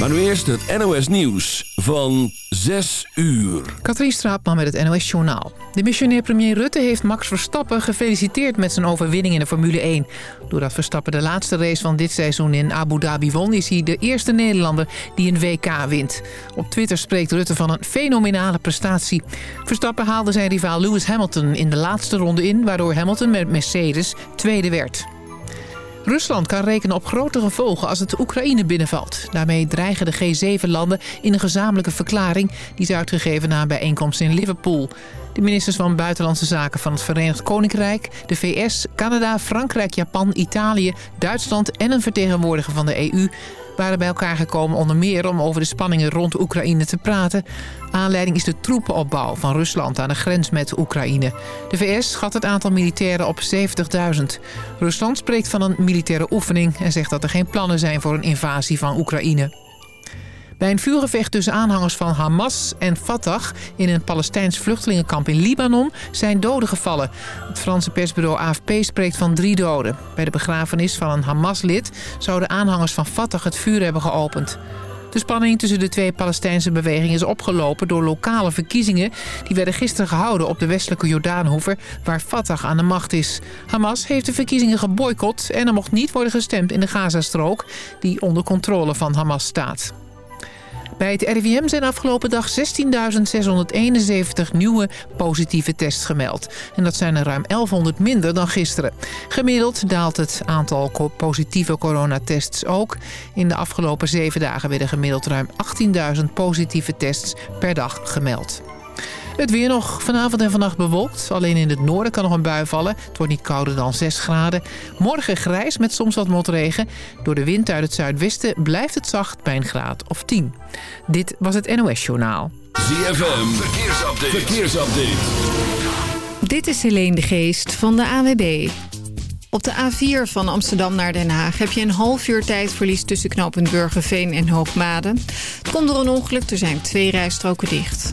Maar nu eerst het NOS Nieuws van 6 uur. Katrien Straatman met het NOS Journaal. De missionair premier Rutte heeft Max Verstappen gefeliciteerd met zijn overwinning in de Formule 1. Doordat Verstappen de laatste race van dit seizoen in Abu Dhabi won... is hij de eerste Nederlander die een WK wint. Op Twitter spreekt Rutte van een fenomenale prestatie. Verstappen haalde zijn rivaal Lewis Hamilton in de laatste ronde in... waardoor Hamilton met Mercedes tweede werd. Rusland kan rekenen op grote gevolgen als het Oekraïne binnenvalt. Daarmee dreigen de G7-landen in een gezamenlijke verklaring... die is uitgegeven na een bijeenkomst in Liverpool. De ministers van Buitenlandse Zaken van het Verenigd Koninkrijk... de VS, Canada, Frankrijk, Japan, Italië, Duitsland... en een vertegenwoordiger van de EU waren bij elkaar gekomen onder meer om over de spanningen rond Oekraïne te praten. Aanleiding is de troepenopbouw van Rusland aan de grens met Oekraïne. De VS schat het aantal militairen op 70.000. Rusland spreekt van een militaire oefening en zegt dat er geen plannen zijn voor een invasie van Oekraïne. Bij een vuurgevecht tussen aanhangers van Hamas en Fatah... in een Palestijns vluchtelingenkamp in Libanon zijn doden gevallen. Het Franse persbureau AFP spreekt van drie doden. Bij de begrafenis van een Hamas-lid... zouden aanhangers van Fatah het vuur hebben geopend. De spanning tussen de twee Palestijnse bewegingen is opgelopen door lokale verkiezingen. Die werden gisteren gehouden op de westelijke Jordaanhoever waar Fatah aan de macht is. Hamas heeft de verkiezingen geboycott en er mocht niet worden gestemd in de Gazastrook die onder controle van Hamas staat. Bij het RIVM zijn afgelopen dag 16.671 nieuwe positieve tests gemeld. En dat zijn er ruim 1100 minder dan gisteren. Gemiddeld daalt het aantal positieve coronatests ook. In de afgelopen zeven dagen werden gemiddeld ruim 18.000 positieve tests per dag gemeld. Het weer nog vanavond en vannacht bewolkt. Alleen in het noorden kan nog een bui vallen. Het wordt niet kouder dan 6 graden. Morgen grijs met soms wat motregen. Door de wind uit het zuidwesten blijft het zacht bij een graad of 10. Dit was het NOS Journaal. ZFM, verkeersupdate. verkeersupdate. Dit is Helene de Geest van de AWB. Op de A4 van Amsterdam naar Den Haag heb je een half uur tijdverlies tussen knooppunt Burgerveen en Hoogmade. Het komt door een ongeluk, er zijn twee rijstroken dicht.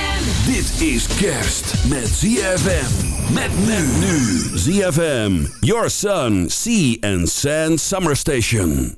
Dit is kerst met ZFM. Met men nu. ZFM. Your Sun, Sea and Sand Summer Station.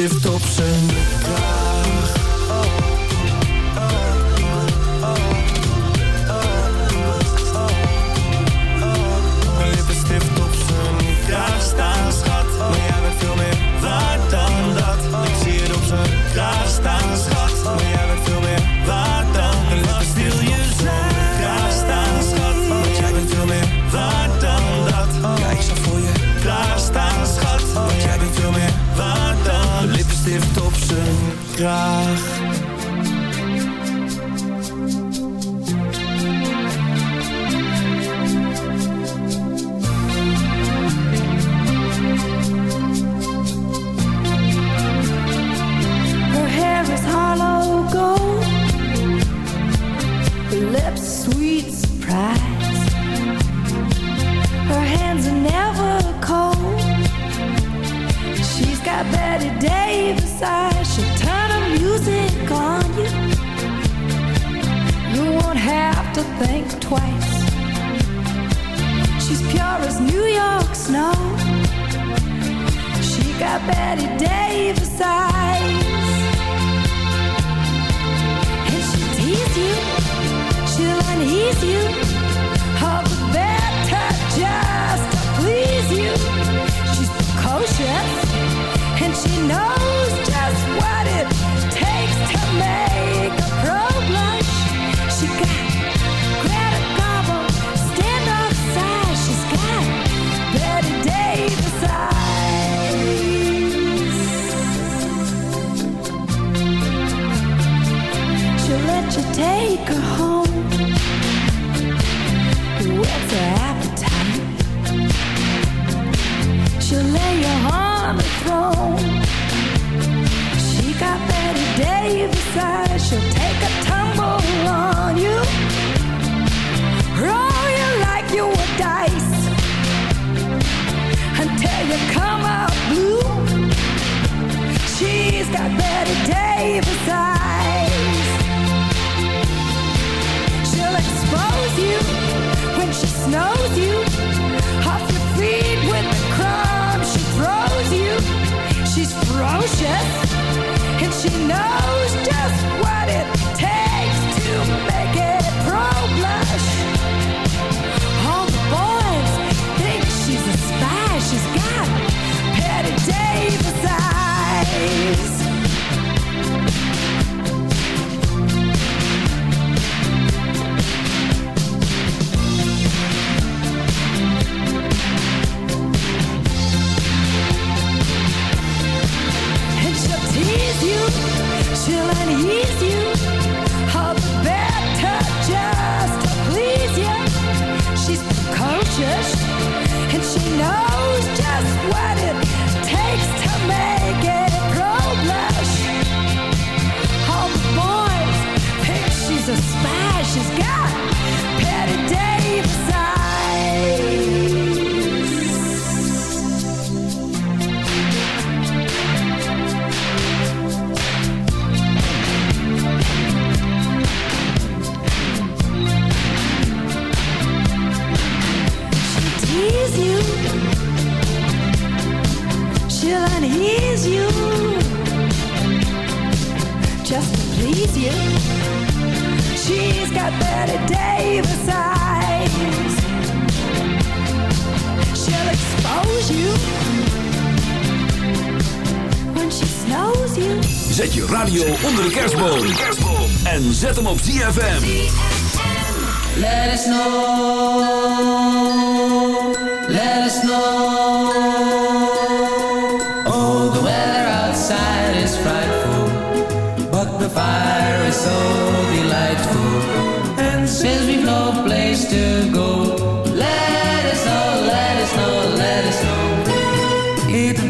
stift op zijn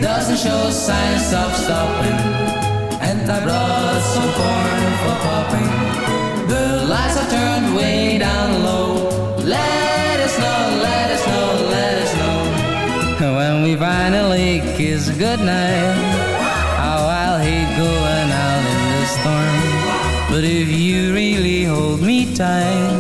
doesn't show signs of stopping. And I brought some corn for popping. The lights are turned way down low. Let us know, let us know, let us know. When we finally kiss goodnight, how oh, I'll hate going out in the storm. But if you really hold me tight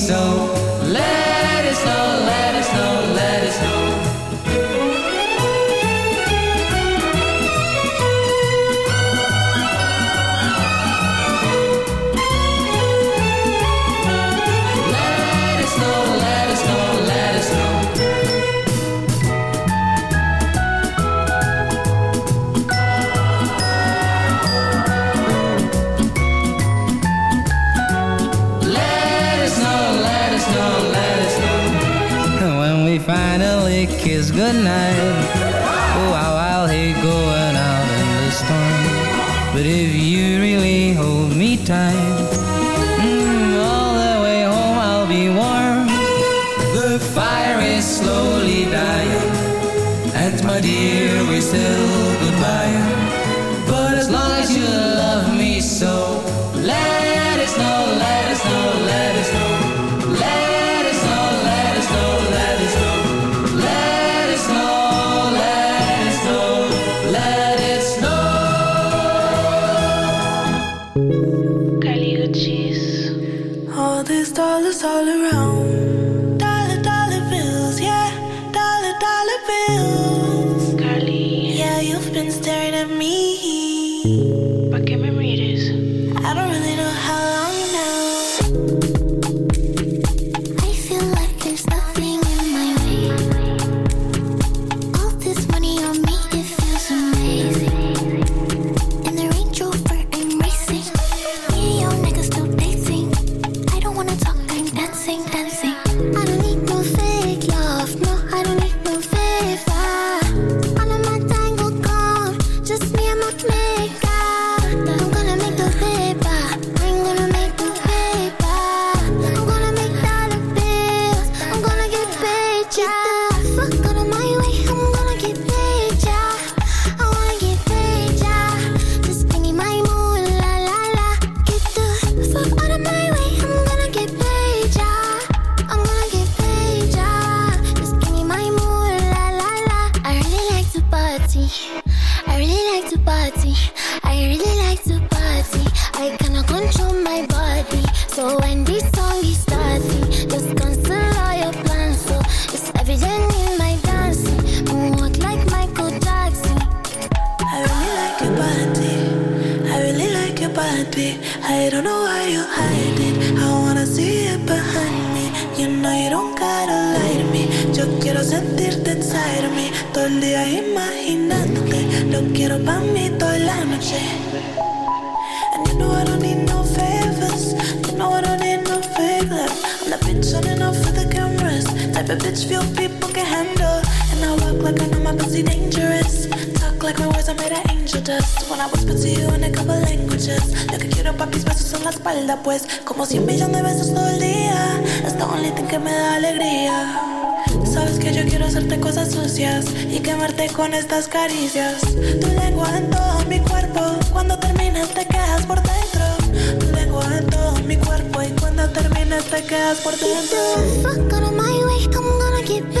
so I was to you in a couple languages. Lo que quiero pa' mis besos en la espalda, pues. Como cien millones de besos todo el día. Es the only thing que me da alegría. Sabes que yo quiero hacerte cosas sucias y quemarte con estas caricias. Tu lengua en todo mi cuerpo. Cuando terminas te quedas por dentro. Tu lengua en todo mi cuerpo y cuando terminas te quedas por dentro. Fuck out of my way, I'm gonna get.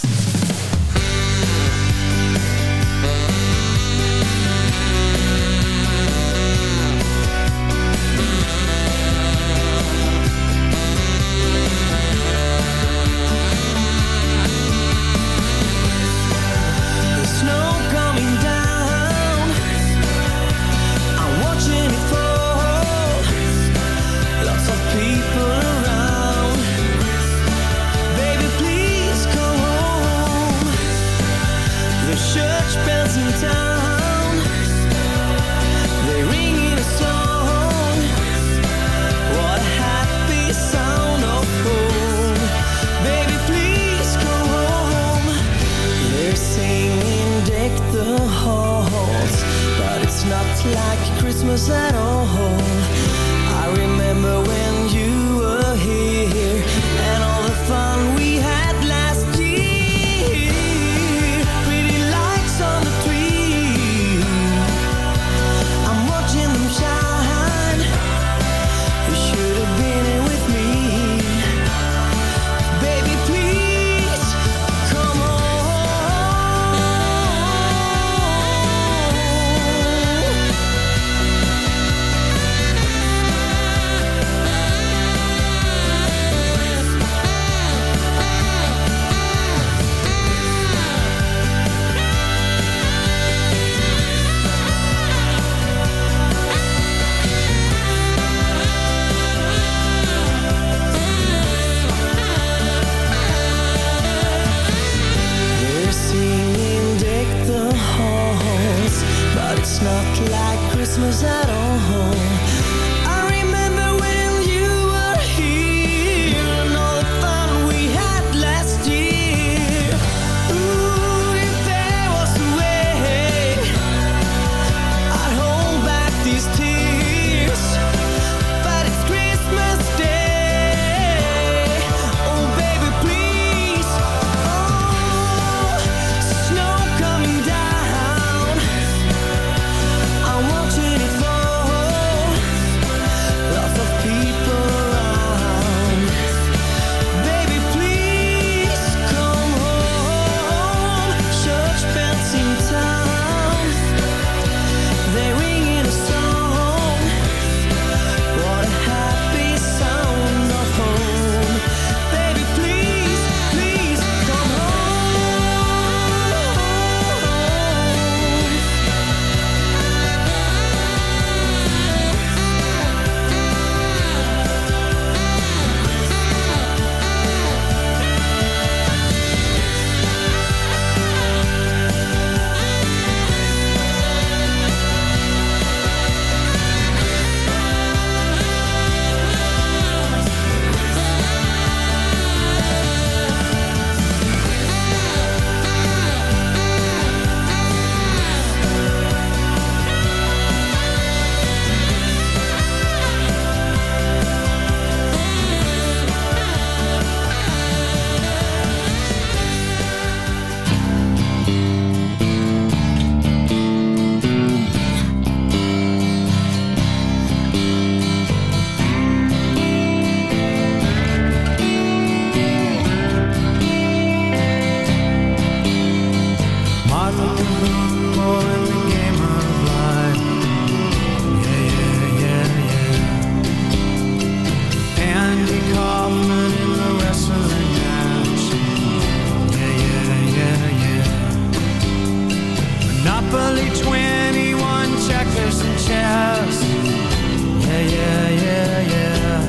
yeah, yeah, yeah.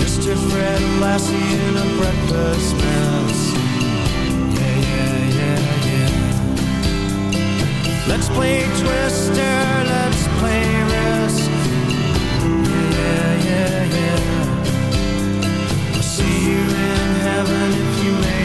Mr. Fred Lassie in a breakfast mess. Yeah, yeah, yeah, yeah. Let's play Twister, let's play Risk. Yeah, yeah, yeah. I'll see you in heaven if you make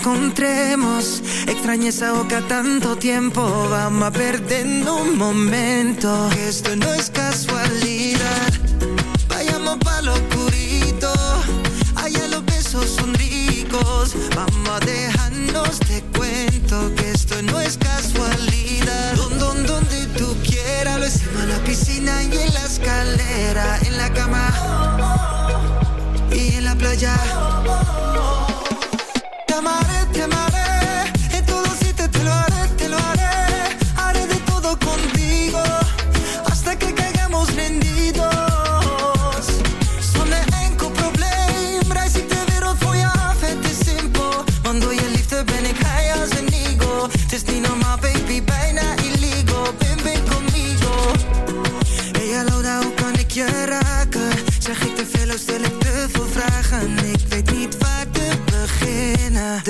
encontremos. Extrañé esa boca tanto tiempo, vamos a perder un momento. Esto no es casualidad, vayamos pa' lo oscurito. Allá los besos son ricos, vamos a dejarnos de cuento. Que esto no es casualidad, don, donde tú quieras, lo hicimos en la piscina y en la escalera, en la cama y en la playa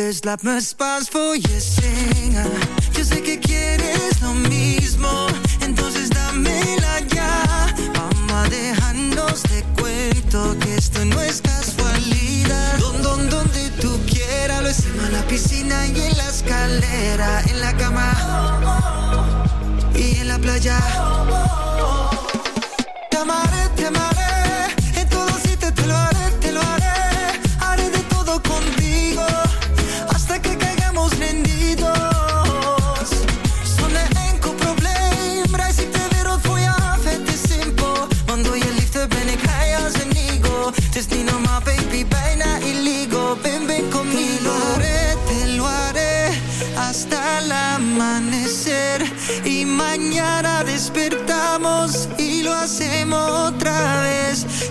Dus laat me Spaans voor je. Yo sé que quieres lo mismo. Entonces dámela ya. Vamos a dejarnos de cuento que esto no es casualidad. Don, don, donde tú quieras. Lo hicimos en la piscina y en la escalera. En la cama y en la playa.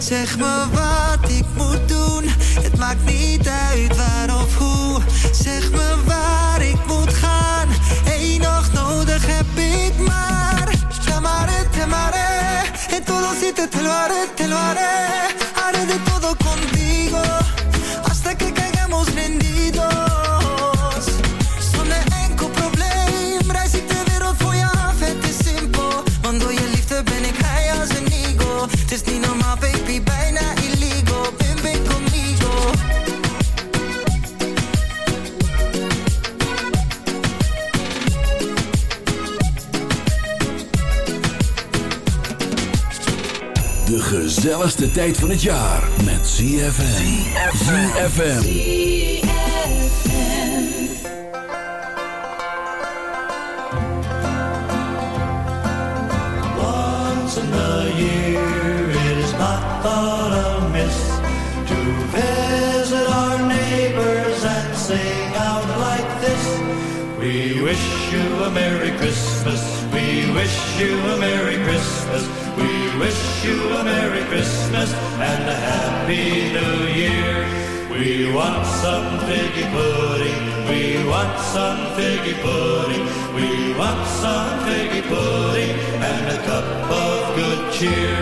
Zeg me wat ik moet doen. Het maakt niet uit waar of hoe. Zeg me waar ik moet gaan. Eén nog nodig heb ik maar. Te amaré, te amaré. En todo sitio te lo haré, te lo. Haré de todo contigo. Gezelligste tijd van het jaar met ZFM. ZFM. Once in a year it is not thought amiss to visit our neighbors and sing out like this. We wish you a Merry Christmas. We wish you a Merry Christmas. We wish you a Merry Christmas and a Happy New Year. We want some figgy pudding. We want some figgy pudding. We want some figgy pudding and a cup of good cheer.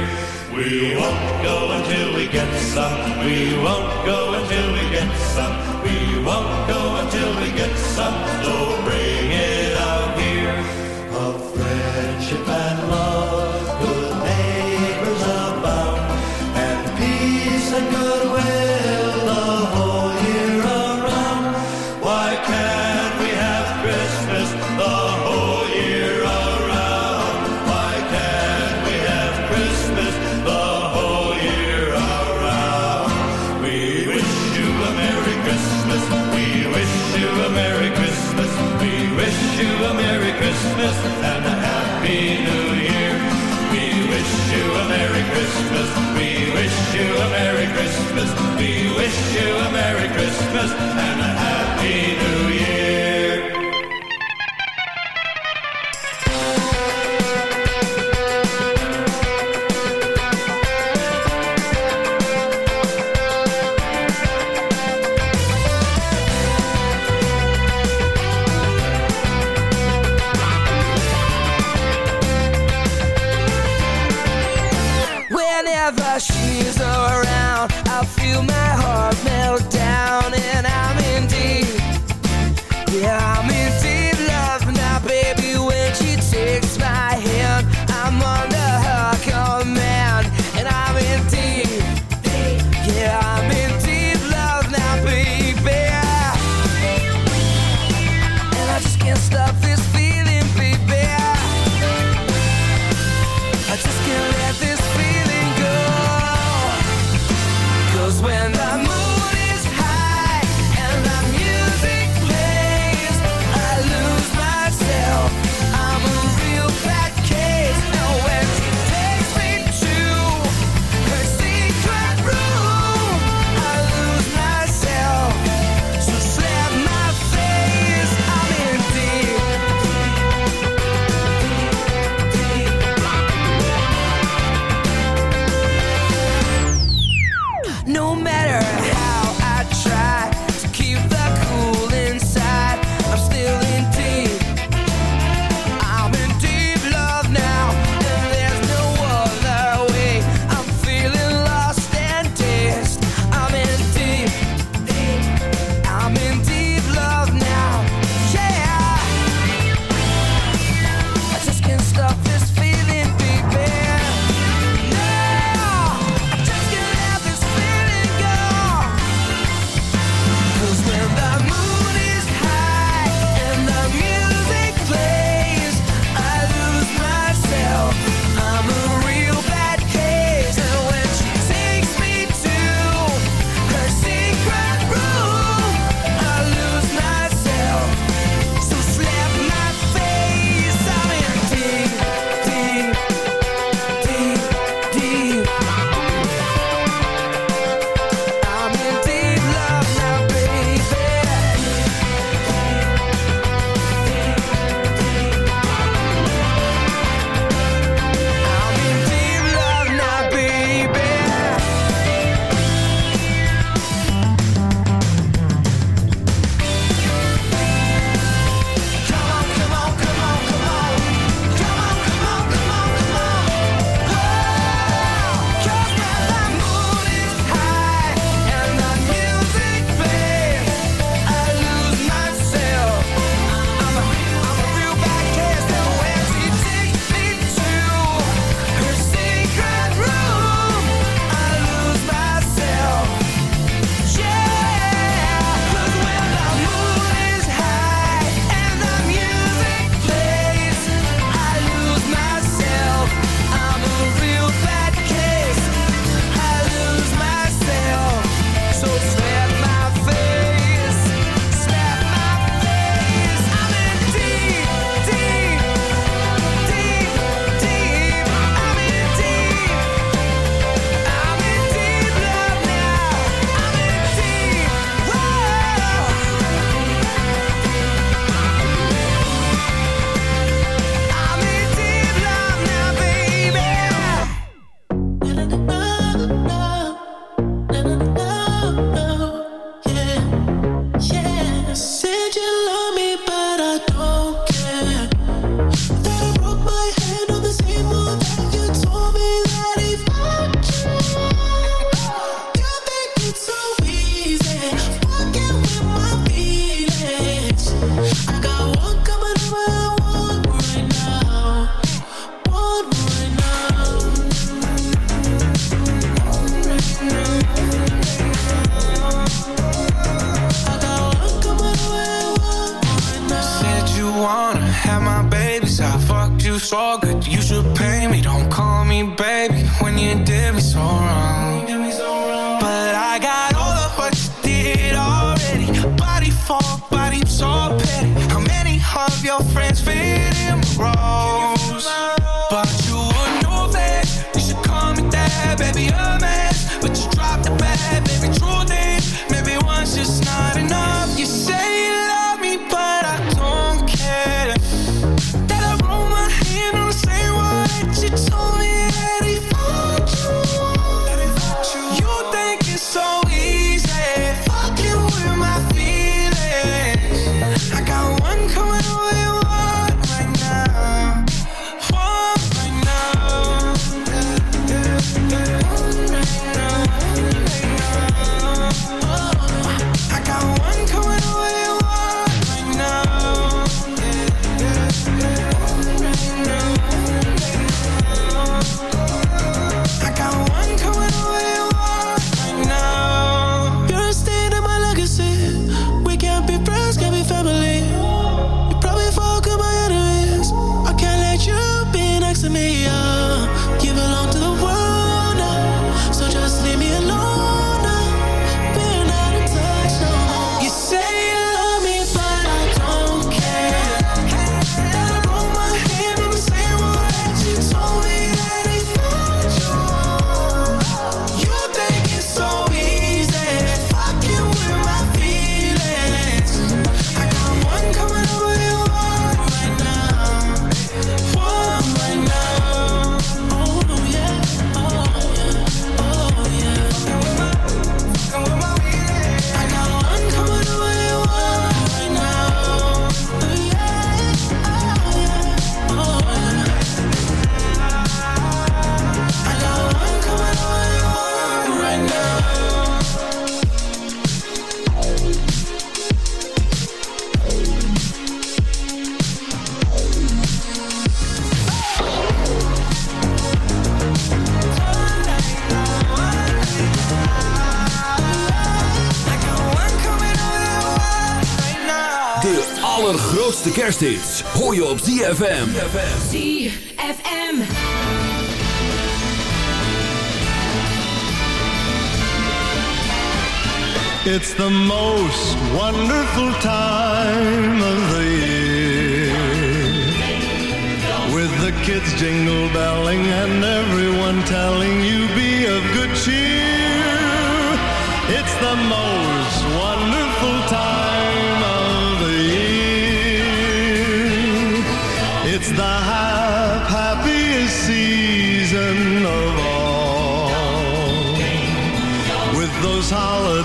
We won't go until we get some. We won't go until we get some. We won't go until we get some. So bring it out here. Of friendship and love, Christmas. We wish you a Merry Christmas and a Happy She's around, I feel my heart melt down, and I'm in deep. Yeah, I'm in deep kershits. Hoor je op ZFM. ZFM. It's the most wonderful time of the year. With the kids jingle belling and everyone telling you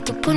tú por.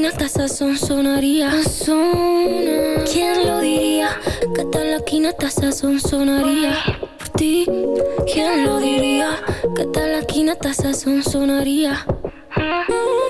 Latina hasta esa son sonaría son ¿Quién lo diría? Que tal latina hasta esa son sonaría Por ti, ¿quién lo diría? Que tal latina hasta esa son sonaría mm.